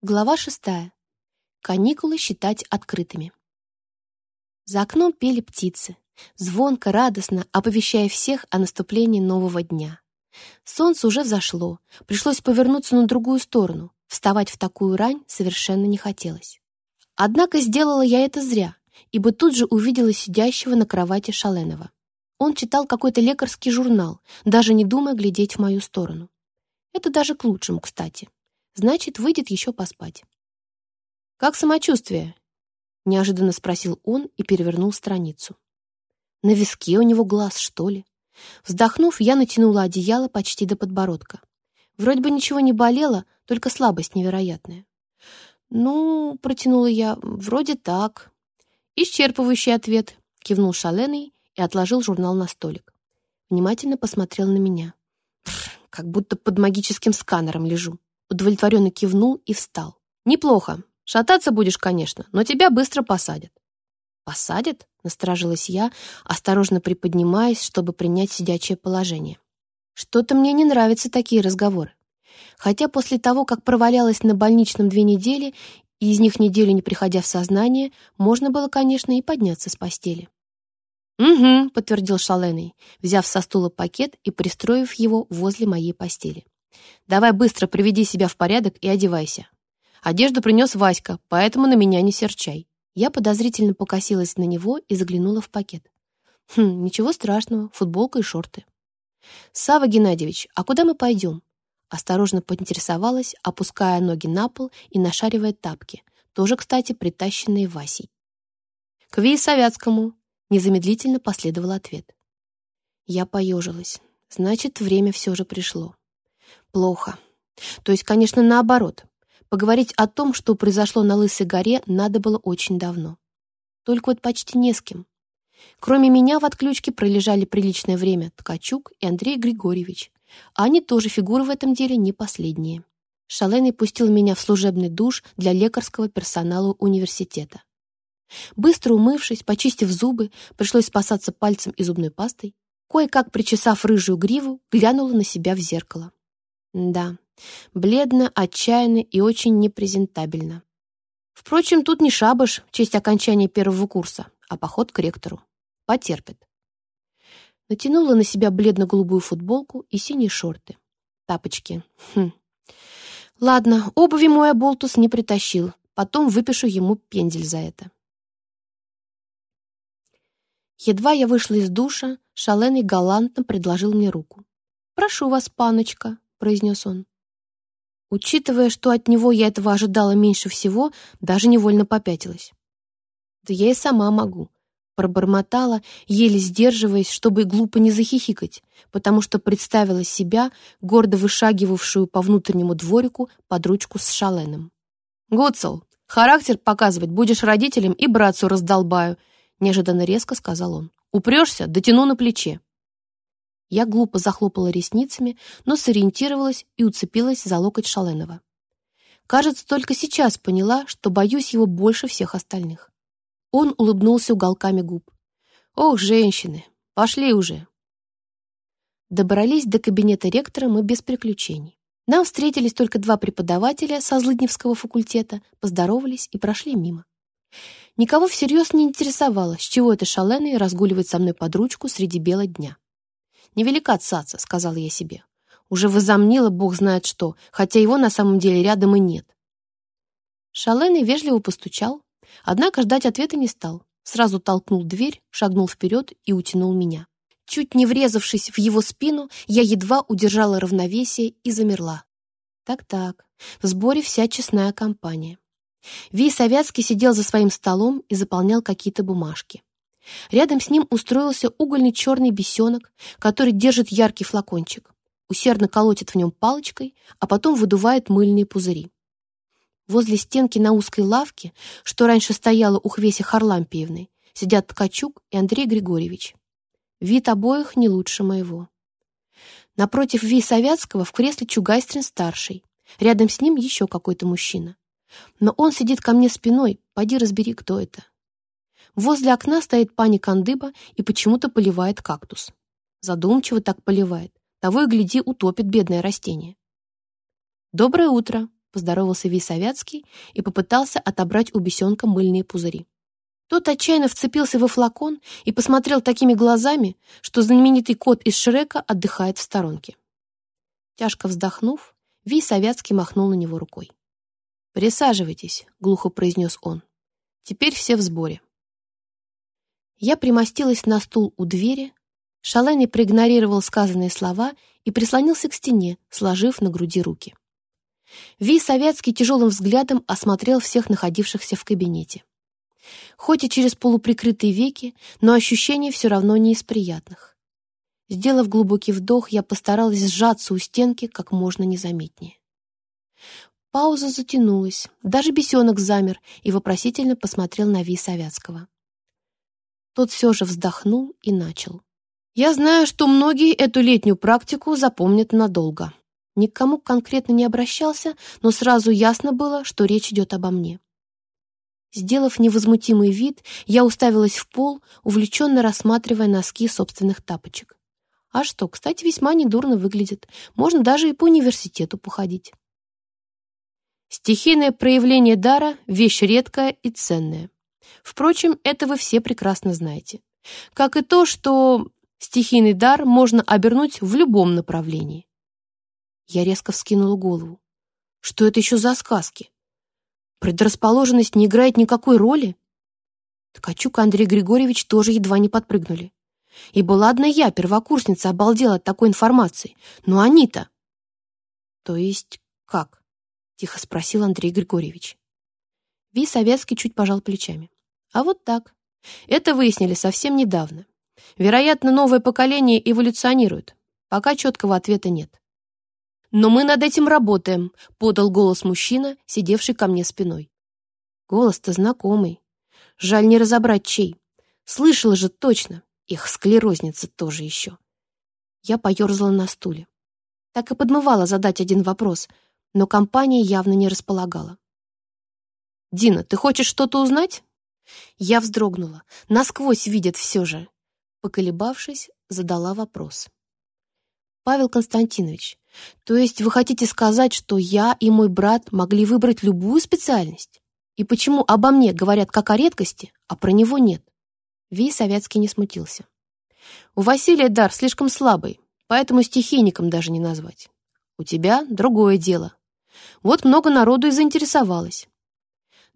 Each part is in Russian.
Глава шестая. Каникулы считать открытыми. За окном пели птицы, звонко, радостно, оповещая всех о наступлении нового дня. Солнце уже взошло, пришлось повернуться на другую сторону. Вставать в такую рань совершенно не хотелось. Однако сделала я это зря, ибо тут же увидела сидящего на кровати Шаленова. Он читал какой-то лекарский журнал, даже не думая глядеть в мою сторону. Это даже к лучшему, кстати. Значит, выйдет еще поспать. «Как самочувствие?» — неожиданно спросил он и перевернул страницу. На виске у него глаз, что ли? Вздохнув, я натянула одеяло почти до подбородка. Вроде бы ничего не болело, только слабость невероятная. «Ну, — протянула я, — вроде так». «Исчерпывающий ответ», — кивнул Шаленый и отложил журнал на столик. Внимательно посмотрел на меня. Как будто под магическим сканером лежу удовлетворенно кивнул и встал. «Неплохо. Шататься будешь, конечно, но тебя быстро посадят». «Посадят?» — насторожилась я, осторожно приподнимаясь, чтобы принять сидячее положение. «Что-то мне не нравятся такие разговоры. Хотя после того, как провалялась на больничном две недели, и из них неделю не приходя в сознание, можно было, конечно, и подняться с постели». «Угу», — подтвердил Шаленый, взяв со стула пакет и пристроив его возле моей постели. Давай быстро приведи себя в порядок и одевайся. Одежду принес Васька, поэтому на меня не серчай. Я подозрительно покосилась на него и заглянула в пакет. Хм, ничего страшного, футболка и шорты. Сава Геннадьевич, а куда мы пойдем? Осторожно поинтересовалась, опуская ноги на пол и нашаривая тапки, тоже, кстати, притащенные Васей. К Виесовятскому, незамедлительно последовал ответ. Я поежилась. Значит, время все же пришло. Плохо. То есть, конечно, наоборот. Поговорить о том, что произошло на Лысой горе, надо было очень давно. Только вот почти не с кем. Кроме меня в отключке пролежали приличное время Ткачук и Андрей Григорьевич. А они тоже фигуры в этом деле не последние. Шаленый пустил меня в служебный душ для лекарского персонала университета. Быстро умывшись, почистив зубы, пришлось спасаться пальцем и зубной пастой. Кое-как причесав рыжую гриву, глянула на себя в зеркало. Да, бледно, отчаянно и очень непрезентабельно. Впрочем, тут не шабаш в честь окончания первого курса, а поход к ректору. Потерпит. Натянула на себя бледно-голубую футболку и синие шорты. Тапочки. Хм. Ладно, обуви мой оболтус не притащил. Потом выпишу ему пендель за это. Едва я вышла из душа, Шаленый галантно предложил мне руку. «Прошу вас, паночка», — произнес он. Учитывая, что от него я этого ожидала меньше всего, даже невольно попятилась. «Да я и сама могу», — пробормотала, еле сдерживаясь, чтобы глупо не захихикать, потому что представила себя, гордо вышагивавшую по внутреннему дворику под ручку с Шаленом. «Гуцел, характер показывать будешь родителям и братцу раздолбаю», — неожиданно резко сказал он. «Упрешься, дотяну на плече». Я глупо захлопала ресницами, но сориентировалась и уцепилась за локоть Шаленова. Кажется, только сейчас поняла, что боюсь его больше всех остальных. Он улыбнулся уголками губ. «Ох, женщины, пошли уже!» Добрались до кабинета ректора мы без приключений. Нам встретились только два преподавателя со Злыдневского факультета, поздоровались и прошли мимо. Никого всерьез не интересовало, с чего это шаленый разгуливает со мной под ручку среди бела дня. «Невелика цаца», — сказала я себе. Уже возомнила бог знает что, хотя его на самом деле рядом и нет. Шаленый вежливо постучал, однако ждать ответа не стал. Сразу толкнул дверь, шагнул вперед и утянул меня. Чуть не врезавшись в его спину, я едва удержала равновесие и замерла. Так-так, в сборе вся честная компания. Ви Советский сидел за своим столом и заполнял какие-то бумажки. Рядом с ним устроился угольный черный бесенок, который держит яркий флакончик, усердно колотит в нем палочкой, а потом выдувает мыльные пузыри. Возле стенки на узкой лавке, что раньше стояла у Хвеси Харлампиевны, сидят Ткачук и Андрей Григорьевич. Вид обоих не лучше моего. Напротив Ви Советского в кресле Чугайстрин-старший. Рядом с ним еще какой-то мужчина. Но он сидит ко мне спиной, поди разбери, кто это. Возле окна стоит пани Кандыба и почему-то поливает кактус. Задумчиво так поливает. Того и гляди, утопит бедное растение. «Доброе утро», — поздоровался Висовятский и попытался отобрать у бесенка мыльные пузыри. Тот отчаянно вцепился во флакон и посмотрел такими глазами, что знаменитый кот из Шрека отдыхает в сторонке. Тяжко вздохнув, Ви Советский махнул на него рукой. «Присаживайтесь», — глухо произнес он. «Теперь все в сборе». Я примостилась на стул у двери, Шалени проигнорировал сказанные слова и прислонился к стене, сложив на груди руки. Ви Советский тяжелым взглядом осмотрел всех находившихся в кабинете. Хоть и через полуприкрытые веки, но ощущение все равно не из приятных. Сделав глубокий вдох, я постаралась сжаться у стенки как можно незаметнее. Пауза затянулась, даже бесенок замер и вопросительно посмотрел на Ви Советского. Тот все же вздохнул и начал. «Я знаю, что многие эту летнюю практику запомнят надолго. Никому конкретно не обращался, но сразу ясно было, что речь идет обо мне. Сделав невозмутимый вид, я уставилась в пол, увлеченно рассматривая носки собственных тапочек. А что, кстати, весьма недурно выглядит. Можно даже и по университету походить. Стихийное проявление дара — вещь редкая и ценная. Впрочем, это вы все прекрасно знаете. Как и то, что стихийный дар можно обернуть в любом направлении. Я резко вскинула голову. Что это еще за сказки? Предрасположенность не играет никакой роли? Ткачук и Андрей Григорьевич тоже едва не подпрыгнули. Ибо ладно я, первокурсница, обалдела от такой информации, но они-то... То есть как? Тихо спросил Андрей Григорьевич. Ви Советский чуть пожал плечами. А вот так. Это выяснили совсем недавно. Вероятно, новое поколение эволюционирует. Пока четкого ответа нет. «Но мы над этим работаем», — подал голос мужчина, сидевший ко мне спиной. Голос-то знакомый. Жаль не разобрать, чей. Слышала же точно. Их склерозница тоже еще. Я поерзала на стуле. Так и подмывала задать один вопрос, но компания явно не располагала. «Дина, ты хочешь что-то узнать?» Я вздрогнула. Насквозь видят все же. Поколебавшись, задала вопрос. «Павел Константинович, то есть вы хотите сказать, что я и мой брат могли выбрать любую специальность? И почему обо мне говорят как о редкости, а про него нет? Ви Советский не смутился. У Василия дар слишком слабый, поэтому стихийником даже не назвать. У тебя другое дело. Вот много народу и заинтересовалось.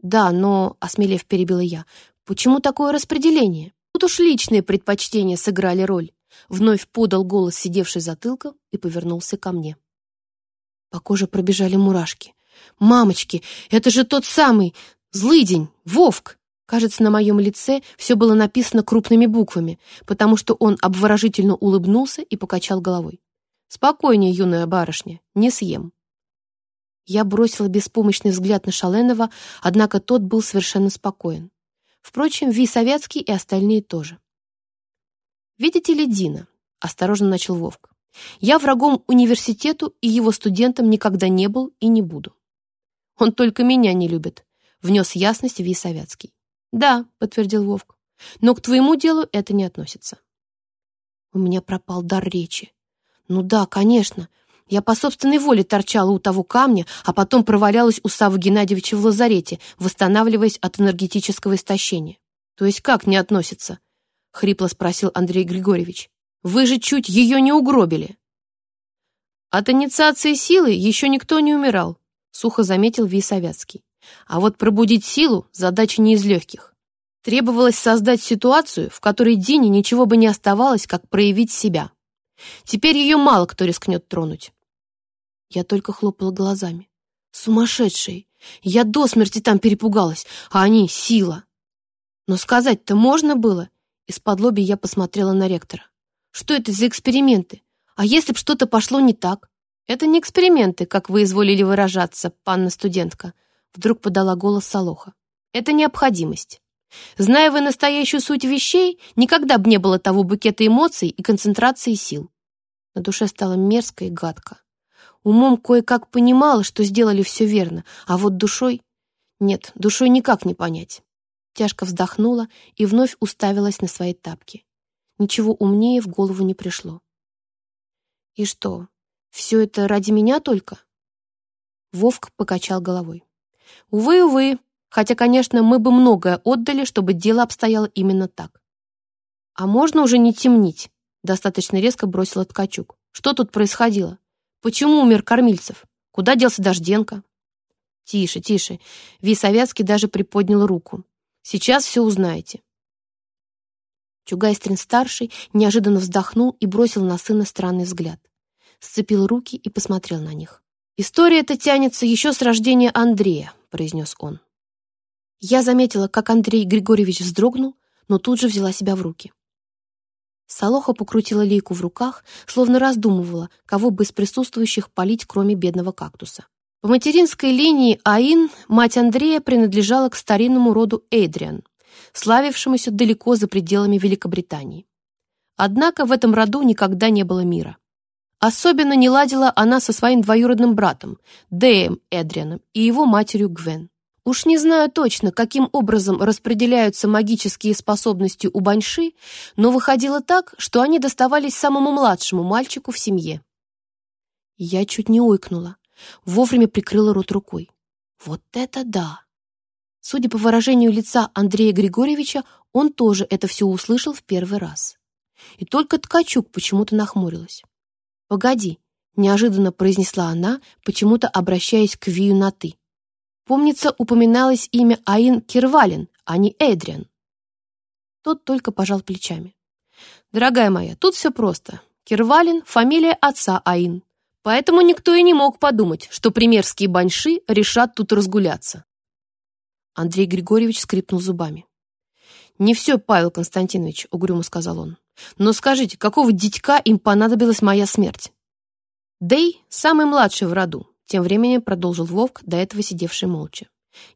Да, но, осмелев перебила я, почему такое распределение? Тут уж личные предпочтения сыграли роль. Вновь подал голос сидевший затылком и повернулся ко мне. По коже пробежали мурашки. «Мамочки, это же тот самый злыдень, Вовк!» Кажется, на моем лице все было написано крупными буквами, потому что он обворожительно улыбнулся и покачал головой. «Спокойнее, юная барышня, не съем». Я бросила беспомощный взгляд на Шаленова, однако тот был совершенно спокоен. Впрочем, Ви Советский и остальные тоже. «Видите ли, Дина?» — осторожно начал Вовк. «Я врагом университету и его студентам никогда не был и не буду. Он только меня не любит», — внес ясность Ви Советский. «Да», — подтвердил Вовк, — «но к твоему делу это не относится». У меня пропал дар речи. «Ну да, конечно. Я по собственной воле торчала у того камня, а потом провалялась у Савы Геннадьевича в лазарете, восстанавливаясь от энергетического истощения. То есть как не относится?» — хрипло спросил Андрей Григорьевич. «Вы же чуть ее не угробили!» «От инициации силы еще никто не умирал», — сухо заметил Ви Советский. «А вот пробудить силу — задача не из легких. Требовалось создать ситуацию, в которой Дине ничего бы не оставалось, как проявить себя. Теперь ее мало кто рискнет тронуть». Я только хлопала глазами. «Сумасшедшие! Я до смерти там перепугалась, а они — сила!» Но сказать-то можно было, из-под лоби я посмотрела на ректора. Что это за эксперименты? А если б что-то пошло не так? Это не эксперименты, как вы изволили выражаться, панна студентка. Вдруг подала голос Солоха. Это необходимость. Зная вы настоящую суть вещей, никогда бы не было того букета эмоций и концентрации сил. На душе стало мерзко и гадко. Умом кое-как понимала, что сделали все верно, а вот душой... Нет, душой никак не понять тяжко вздохнула и вновь уставилась на свои тапки. Ничего умнее в голову не пришло. «И что, все это ради меня только?» Вовк покачал головой. Увы, увы, хотя, конечно, мы бы многое отдали, чтобы дело обстояло именно так. А можно уже не темнить? Достаточно резко бросила Ткачук. Что тут происходило? Почему умер Кормильцев? Куда делся Дожденко? Тише, тише. Висовятский даже приподнял руку. Сейчас все узнаете. Чугайстрин-старший неожиданно вздохнул и бросил на сына странный взгляд. Сцепил руки и посмотрел на них. «История эта тянется еще с рождения Андрея», — произнес он. Я заметила, как Андрей Григорьевич вздрогнул, но тут же взяла себя в руки. Солоха покрутила лейку в руках, словно раздумывала, кого бы из присутствующих полить, кроме бедного кактуса. По материнской линии Аин, мать Андрея, принадлежала к старинному роду Эйдриан, славившемуся далеко за пределами Великобритании. Однако в этом роду никогда не было мира. Особенно не ладила она со своим двоюродным братом, Дэем Эдрианом, и его матерью Гвен. Уж не знаю точно, каким образом распределяются магические способности у Баньши, но выходило так, что они доставались самому младшему мальчику в семье. Я чуть не ойкнула, вовремя прикрыла рот рукой. Вот это да! Судя по выражению лица Андрея Григорьевича, он тоже это все услышал в первый раз. И только Ткачук почему-то нахмурилась. «Погоди», — неожиданно произнесла она, почему-то обращаясь к Вию на «ты». Помнится, упоминалось имя Аин Кирвалин, а не Эдриан. Тот только пожал плечами. «Дорогая моя, тут все просто. Кирвалин — фамилия отца Аин. Поэтому никто и не мог подумать, что примерские баньши решат тут разгуляться». Андрей Григорьевич скрипнул зубами. «Не все, Павел Константинович», — угрюмо сказал он. Но скажите, какого дитька им понадобилась моя смерть? Дэй — самый младший в роду, тем временем продолжил Вовк, до этого сидевший молча.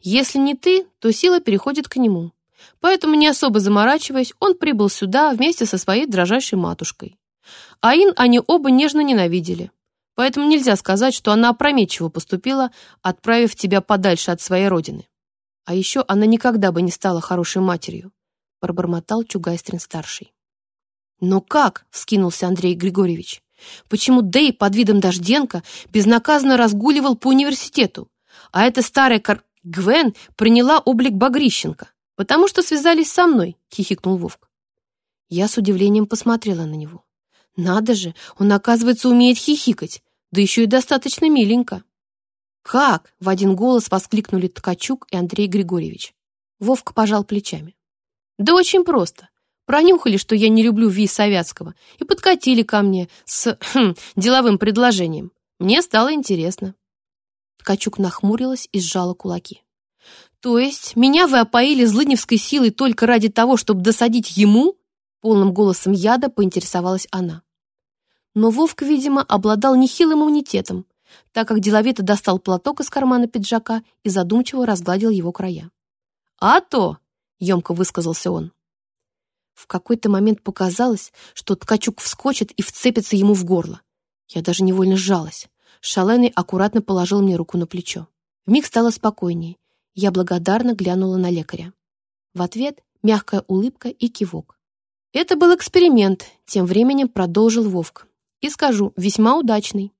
Если не ты, то сила переходит к нему. Поэтому, не особо заморачиваясь, он прибыл сюда вместе со своей дрожащей матушкой. Аин они оба нежно ненавидели. Поэтому нельзя сказать, что она опрометчиво поступила, отправив тебя подальше от своей родины. А еще она никогда бы не стала хорошей матерью, пробормотал Чугайстрин-старший. «Но как?» — вскинулся Андрей Григорьевич. «Почему Дэй под видом Дожденко безнаказанно разгуливал по университету, а эта старая кар... Гвен приняла облик Багрищенко? Потому что связались со мной», — хихикнул Вовк. Я с удивлением посмотрела на него. «Надо же, он, оказывается, умеет хихикать, да еще и достаточно миленько». «Как?» — в один голос воскликнули Ткачук и Андрей Григорьевич. Вовка пожал плечами. «Да очень просто. Пронюхали, что я не люблю Ви Советского, и подкатили ко мне с хм, деловым предложением. Мне стало интересно. Ткачук нахмурилась и сжала кулаки. «То есть меня вы опоили злыдневской силой только ради того, чтобы досадить ему?» Полным голосом яда поинтересовалась она. Но Вовк, видимо, обладал нехилым иммунитетом, так как деловито достал платок из кармана пиджака и задумчиво разгладил его края. «А то!» — емко высказался он. В какой-то момент показалось, что Ткачук вскочит и вцепится ему в горло. Я даже невольно сжалась. Шаленый аккуратно положил мне руку на плечо. Вмиг стало спокойнее. Я благодарно глянула на лекаря. В ответ мягкая улыбка и кивок. Это был эксперимент, тем временем продолжил Вовк. И скажу, весьма удачный.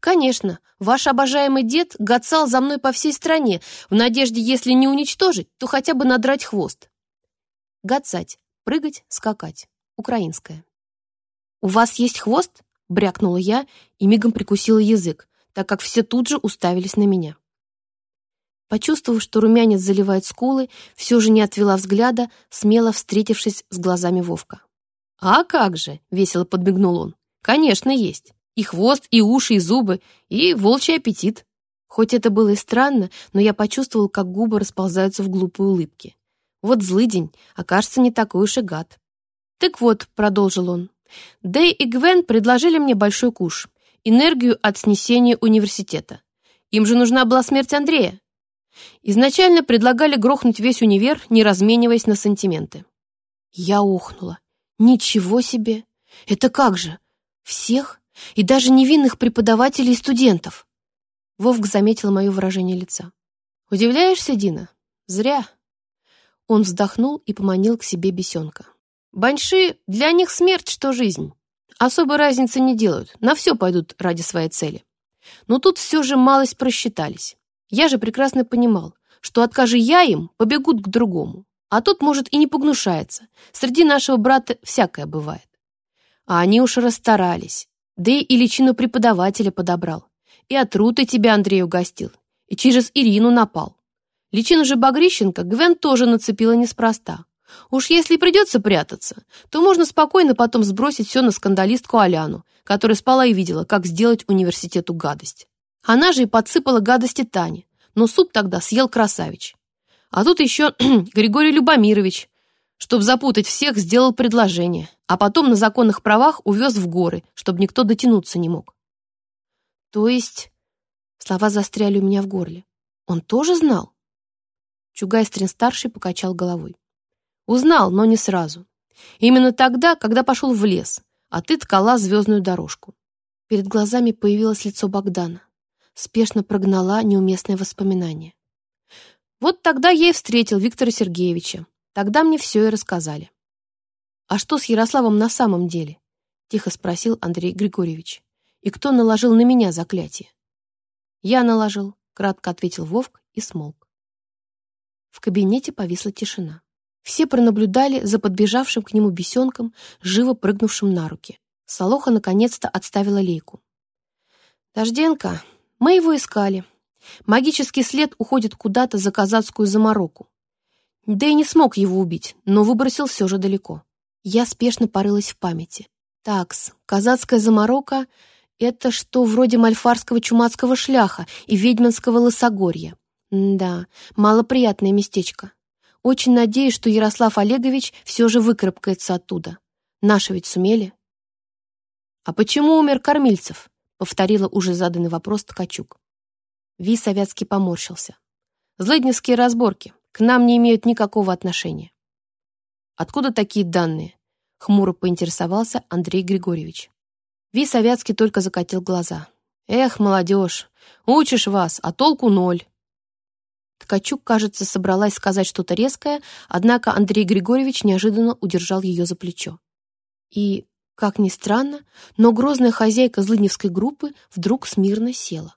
Конечно, ваш обожаемый дед гацал за мной по всей стране, в надежде, если не уничтожить, то хотя бы надрать хвост. Гацать Прыгать, скакать. Украинская. «У вас есть хвост?» — брякнула я и мигом прикусила язык, так как все тут же уставились на меня. Почувствовав, что румянец заливает скулы, все же не отвела взгляда, смело встретившись с глазами Вовка. «А как же!» — весело подмигнул он. «Конечно, есть. И хвост, и уши, и зубы, и волчий аппетит». Хоть это было и странно, но я почувствовал, как губы расползаются в глупой улыбке. Вот злый день, а кажется, не такой уж и гад. «Так вот», — продолжил он, — «Дэй и Гвен предложили мне большой куш, энергию от снесения университета. Им же нужна была смерть Андрея. Изначально предлагали грохнуть весь универ, не размениваясь на сантименты. Я ухнула. Ничего себе! Это как же? Всех? И даже невинных преподавателей и студентов? Вовк заметил мое выражение лица. Удивляешься, Дина? Зря. Он вздохнул и поманил к себе бесенка. «Баньши, для них смерть, что жизнь. Особой разницы не делают, на все пойдут ради своей цели. Но тут все же малость просчитались. Я же прекрасно понимал, что откажи я им, побегут к другому. А тот, может, и не погнушается. Среди нашего брата всякое бывает. А они уж расстарались. Да и личину преподавателя подобрал. И от Руты тебя Андрей угостил. И через Ирину напал. Личину же Багрищенко Гвен тоже нацепила неспроста. Уж если придется прятаться, то можно спокойно потом сбросить все на скандалистку Аляну, которая спала и видела, как сделать университету гадость. Она же и подсыпала гадости Тане, но суп тогда съел красавич. А тут еще Григорий Любомирович, чтобы запутать всех, сделал предложение, а потом на законных правах увез в горы, чтобы никто дотянуться не мог. То есть... Слова застряли у меня в горле. Он тоже знал? Чугайстрин-старший покачал головой. Узнал, но не сразу. Именно тогда, когда пошел в лес, а ты ткала звездную дорожку. Перед глазами появилось лицо Богдана. Спешно прогнала неуместное воспоминание. Вот тогда я и встретил Виктора Сергеевича. Тогда мне все и рассказали. «А что с Ярославом на самом деле?» — тихо спросил Андрей Григорьевич. «И кто наложил на меня заклятие?» «Я наложил», — кратко ответил Вовк и смолк. В кабинете повисла тишина. Все пронаблюдали за подбежавшим к нему бесенком, живо прыгнувшим на руки. Солоха наконец-то отставила лейку. «Дожденко, мы его искали», Магический след уходит куда-то за казацкую замороку. Да и не смог его убить, но выбросил все же далеко. Я спешно порылась в памяти. Такс, казацкая заморока — это что вроде мальфарского чумацкого шляха и ведьминского лосогорья. Да, малоприятное местечко. Очень надеюсь, что Ярослав Олегович все же выкарабкается оттуда. Наши ведь сумели. «А почему умер Кормильцев?» — повторила уже заданный вопрос Ткачук. Ви Советский поморщился. «Злыдневские разборки к нам не имеют никакого отношения». «Откуда такие данные?» — хмуро поинтересовался Андрей Григорьевич. Ви Советский только закатил глаза. «Эх, молодежь, учишь вас, а толку ноль». Ткачук, кажется, собралась сказать что-то резкое, однако Андрей Григорьевич неожиданно удержал ее за плечо. И, как ни странно, но грозная хозяйка злыдневской группы вдруг смирно села.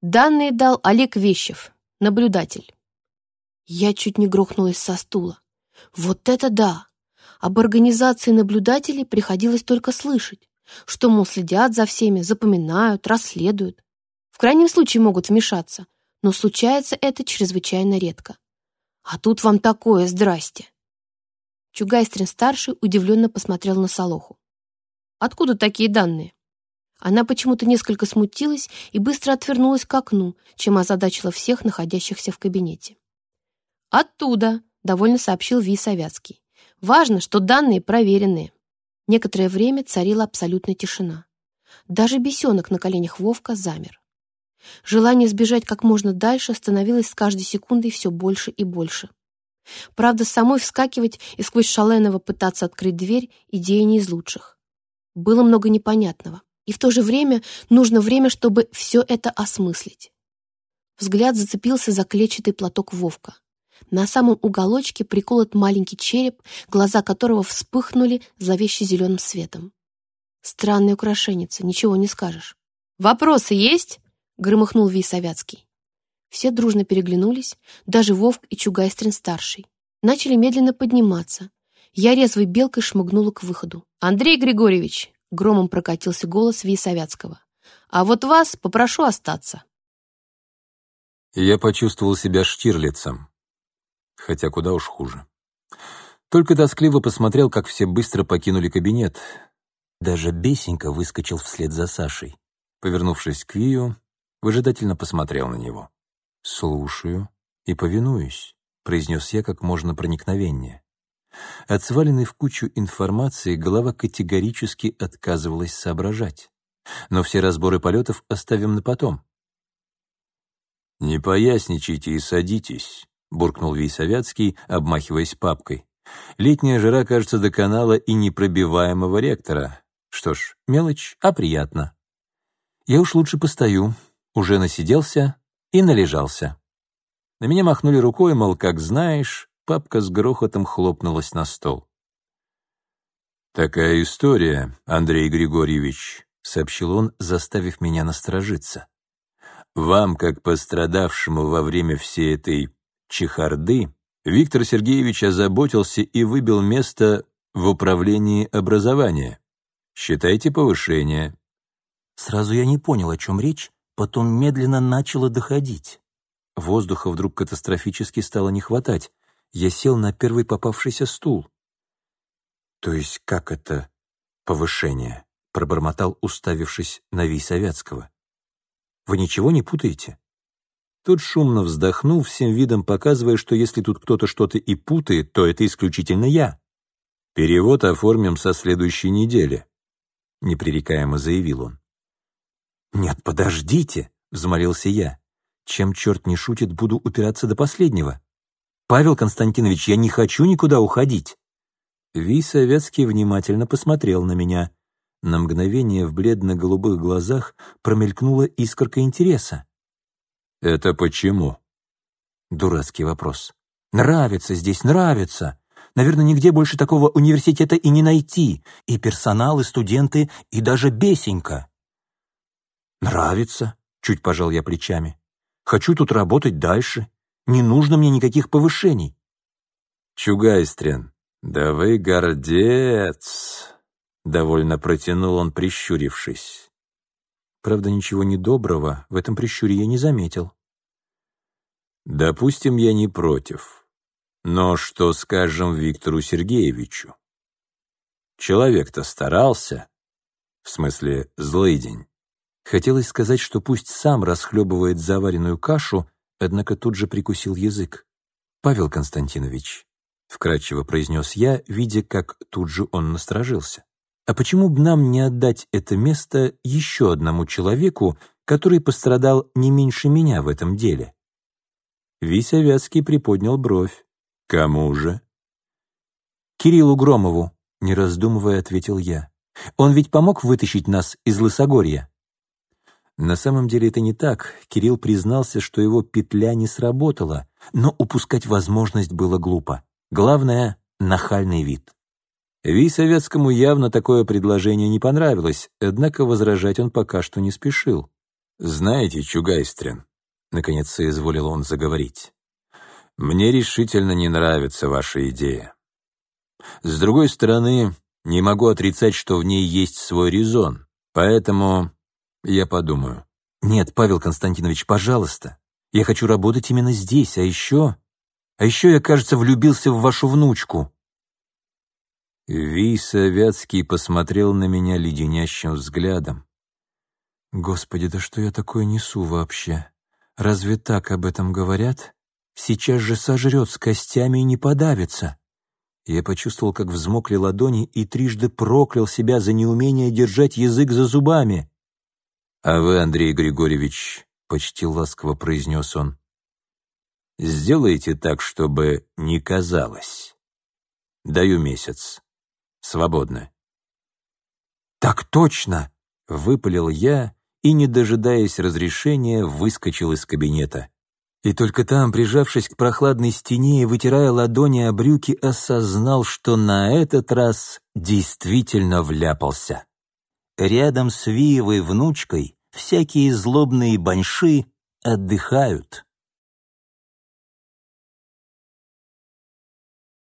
Данные дал Олег Вещев, наблюдатель. Я чуть не грохнулась со стула. Вот это да! Об организации наблюдателей приходилось только слышать, что, мол, следят за всеми, запоминают, расследуют. В крайнем случае могут вмешаться, но случается это чрезвычайно редко. А тут вам такое, здрасте. Чугайстрин-старший удивленно посмотрел на Солоху. Откуда такие данные? Она почему-то несколько смутилась и быстро отвернулась к окну, чем озадачила всех находящихся в кабинете. «Оттуда», — довольно сообщил Ви Советский. «Важно, что данные проверенные». Некоторое время царила абсолютная тишина. Даже бесенок на коленях Вовка замер. Желание сбежать как можно дальше становилось с каждой секундой все больше и больше. Правда, самой вскакивать и сквозь шаленого пытаться открыть дверь — идея не из лучших. Было много непонятного и в то же время нужно время, чтобы все это осмыслить. Взгляд зацепился за клетчатый платок Вовка. На самом уголочке приколот маленький череп, глаза которого вспыхнули зловеще зеленым светом. Странная украшенница, ничего не скажешь. «Вопросы есть?» — громыхнул Ви Советский. Все дружно переглянулись, даже Вовк и Чугайстрин-старший. Начали медленно подниматься. Я резвой белкой шмыгнула к выходу. «Андрей Григорьевич, Громом прокатился голос Ви Советского. «А вот вас попрошу остаться». Я почувствовал себя Штирлицем, хотя куда уж хуже. Только тоскливо посмотрел, как все быстро покинули кабинет. Даже Бесенька выскочил вслед за Сашей. Повернувшись к Вию, выжидательно посмотрел на него. «Слушаю и повинуюсь», — произнес я как можно проникновеннее. От сваленной в кучу информации голова категорически отказывалась соображать. Но все разборы полетов оставим на потом. «Не поясничайте и садитесь», — буркнул Вейсовятский, обмахиваясь папкой. «Летняя жара, кажется, до канала и непробиваемого ректора. Что ж, мелочь, а приятно. Я уж лучше постою, уже насиделся и належался». На меня махнули рукой, мол, как знаешь, Папка с грохотом хлопнулась на стол. «Такая история, Андрей Григорьевич», — сообщил он, заставив меня насторожиться. Вам, как пострадавшему во время всей этой чехарды, Виктор Сергеевич озаботился и выбил место в управлении образования. Считайте повышение. Сразу я не понял, о чем речь, потом медленно начало доходить. Воздуха вдруг катастрофически стало не хватать. Я сел на первый попавшийся стул. «То есть как это повышение?» — пробормотал, уставившись на Висовятского. «Вы ничего не путаете?» Тот шумно вздохнул, всем видом показывая, что если тут кто-то что-то и путает, то это исключительно я. «Перевод оформим со следующей недели», — непререкаемо заявил он. «Нет, подождите», — взмолился я. «Чем черт не шутит, буду упираться до последнего. Павел Константинович, я не хочу никуда уходить». Ви Советский внимательно посмотрел на меня. На мгновение в бледно-голубых глазах промелькнула искорка интереса. «Это почему?» Дурацкий вопрос. «Нравится здесь, нравится. Наверное, нигде больше такого университета и не найти. И персонал, и студенты, и даже бесенька». «Нравится», — чуть пожал я плечами. «Хочу тут работать дальше. Не нужно мне никаких повышений». «Чугайстрин, да вы гордец!» — довольно протянул он, прищурившись. Правда, ничего недоброго в этом прищуре я не заметил. «Допустим, я не против. Но что скажем Виктору Сергеевичу? Человек-то старался. В смысле, злый день. Хотелось сказать, что пусть сам расхлебывает заваренную кашу, однако тут же прикусил язык. «Павел Константинович», — вкратчиво произнес я, видя, как тут же он насторожился, «а почему бы нам не отдать это место еще одному человеку, который пострадал не меньше меня в этом деле?» Вися Вятский приподнял бровь. «Кому же?» «Кириллу Громову», — не раздумывая, ответил я. «Он ведь помог вытащить нас из Лысогорья». На самом деле это не так. Кирилл признался, что его петля не сработала, но упускать возможность было глупо. Главное — нахальный вид. Ви Советскому явно такое предложение не понравилось, однако возражать он пока что не спешил. «Знаете, Чугайстрин», — наконец соизволил он заговорить, «мне решительно не нравится ваша идея. С другой стороны, не могу отрицать, что в ней есть свой резон, поэтому я подумаю. Нет, Павел Константинович, пожалуйста. Я хочу работать именно здесь, а еще... А еще я, кажется, влюбился в вашу внучку. Ви Советский посмотрел на меня леденящим взглядом. Господи, да что я такое несу вообще? Разве так об этом говорят? Сейчас же сожрет с костями и не подавится. Я почувствовал, как взмокли ладони и трижды проклял себя за неумение держать язык за зубами. «А вы, Андрей Григорьевич», — почти ласково произнес он, «сделайте так, чтобы не казалось. Даю месяц. Свободно». «Так точно!» — выпалил я и, не дожидаясь разрешения, выскочил из кабинета. И только там, прижавшись к прохладной стене и вытирая ладони о брюки, осознал, что на этот раз действительно вляпался. Рядом с Виевой внучкой всякие злобные баньши отдыхают.